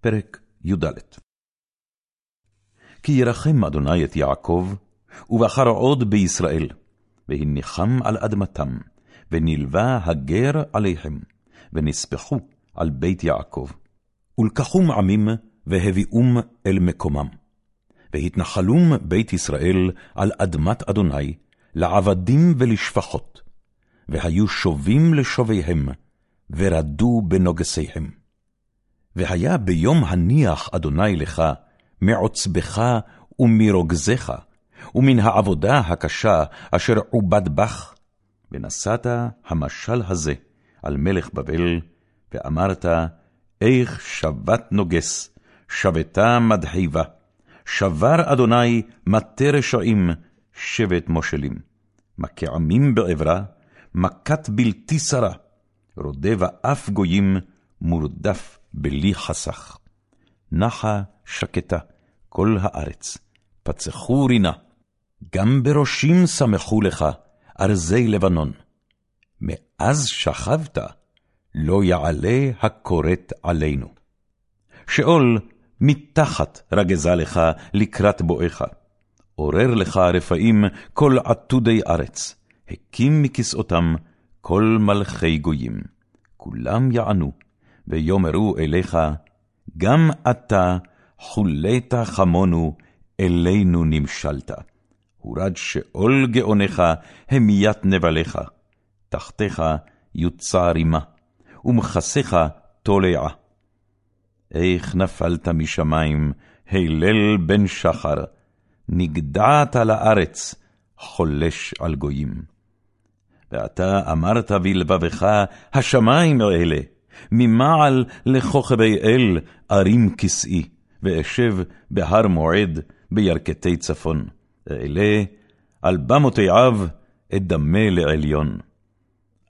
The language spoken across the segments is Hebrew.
פרק י"ד כי ירחם אדוני את יעקב, ובחר עוד בישראל, והניחם על אדמתם, ונלווה הגר עליהם, ונספחו על בית יעקב. ולקחום עמים, והביאום אל מקומם. והתנחלום בית ישראל על אדמת אדוני, לעבדים ולשפחות, והיו שובים לשוביהם, ורדו בנוגסיהם. והיה ביום הניח אדוני לך, מעוצבך ומרוגזך, ומן העבודה הקשה אשר עובד בך, ונשאת המשל הזה על מלך בבל, ואמרת, איך שבת נוגס, שבתה מדחיבה, שבר אדוני מטה רשעים, שבט מושלים. מכה עמים בעברה, מכת בלתי שרה, רודה ואף גויים, מורדף בלי חסך. נחה שקטה כל הארץ, פצחו רינה, גם בראשים שמחו לך ארזי לבנון. מאז שכבת, לא יעלה הכורת עלינו. שאול מתחת רגזה לך לקראת בואך. עורר לך רפאים כל עתודי ארץ, הקים מכסאותם כל מלכי גויים. כולם יענו, ויאמרו אליך, גם אתה חולית חמונו, אלינו נמשלת. הורד שאול גאונך, המיית נבליך. תחתיך יוצא רימה, ומכסיך תולעה. איך נפלת משמיים, הלל בן שחר, נגדעת לארץ, חולש על גויים. ואתה אמרת בלבבך, השמיים אלה, ממעל לכוכבי אל ארים כסאי, ואשב בהר מועד בירכתי צפון. אעלה על במותיו אדמה לעליון.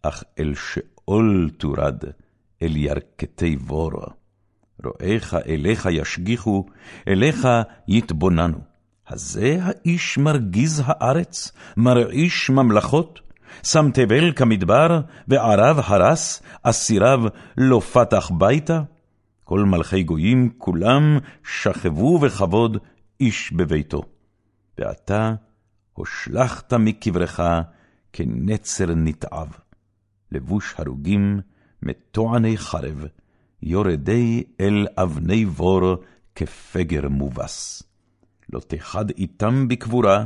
אך אל שאול תורד, אל ירכתי בור. רואיך אליך ישגיחו, אליך יתבוננו. הזה האיש מרגיז הארץ, מרעיש ממלכות? שם תבל כמדבר, וערב הרס, אסיריו לא פתח ביתה? כל מלכי גויים כולם שכבו בכבוד איש בביתו. ואתה הושלכת מקברך כנצר נתעב. לבוש הרוגים מטועני חרב, יורדי אל אבני בור כפגר מובס. לא תחד איתם בקבורה,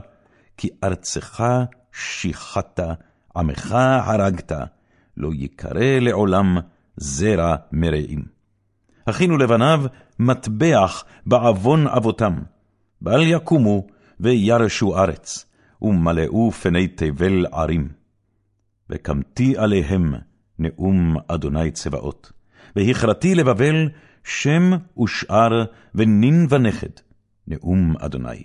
כי ארצך שיחת עמך הרגת, לא יקרא לעולם זרע מרעים. הכינו לבניו מטבח בעוון אבותם, בל יקומו וירשו ארץ, ומלאו פני תבל ערים. וקמתי עליהם נאום אדוני צבאות, והכרתי לבבל שם ושאר ונין ונכד, נאום אדוני.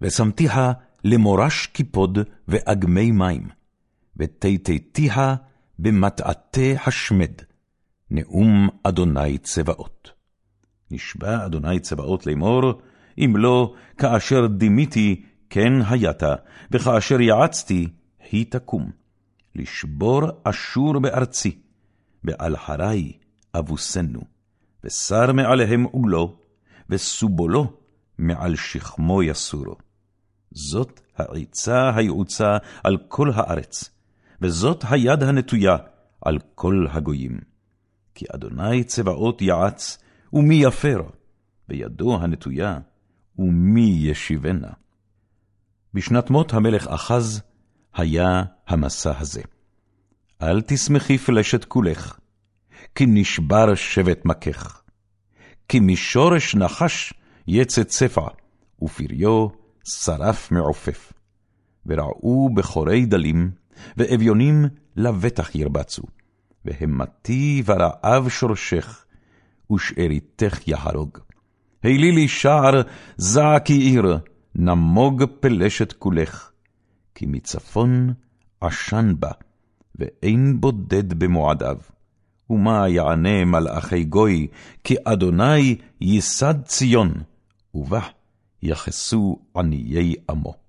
ושמתיה למורש קיפוד ואגמי מים, ותיתתיה במטעתי השמד, נאום אדוני צבאות. נשבע אדוני צבאות לאמור, אם לא, כאשר דימיתי, כן היית, וכאשר יעצתי, היא תקום. לשבור אשור בארצי, ועל הרי אבוסנו, ושר מעליהם עולו, וסובולו מעל שכמו יסורו. זאת העצה היעוצה על כל הארץ, וזאת היד הנטויה על כל הגויים. כי אדוני צבאות יעץ, ומי יפר, בידו הנטויה, ומי ישיבנה. בשנת מות המלך אחז, היה המסע הזה. אל תשמחי פלשת כולך, כי נשבר שבט מכך. כי משורש נחש יצא צפע, ופריו שרף מעופף. וראו בחורי דלים, ואביונים לבטח ירבצו. והמתי ורעב שורשך, ושאריתך יהרוג. הילי לי שער, זעקי עיר, נמוג פלשת כולך. כי מצפון עשן בה, ואין בודד במועדיו. ומה יענה מלאכי גוי, כי אדוני ייסד ציון, ובה יחסו עניי עמו.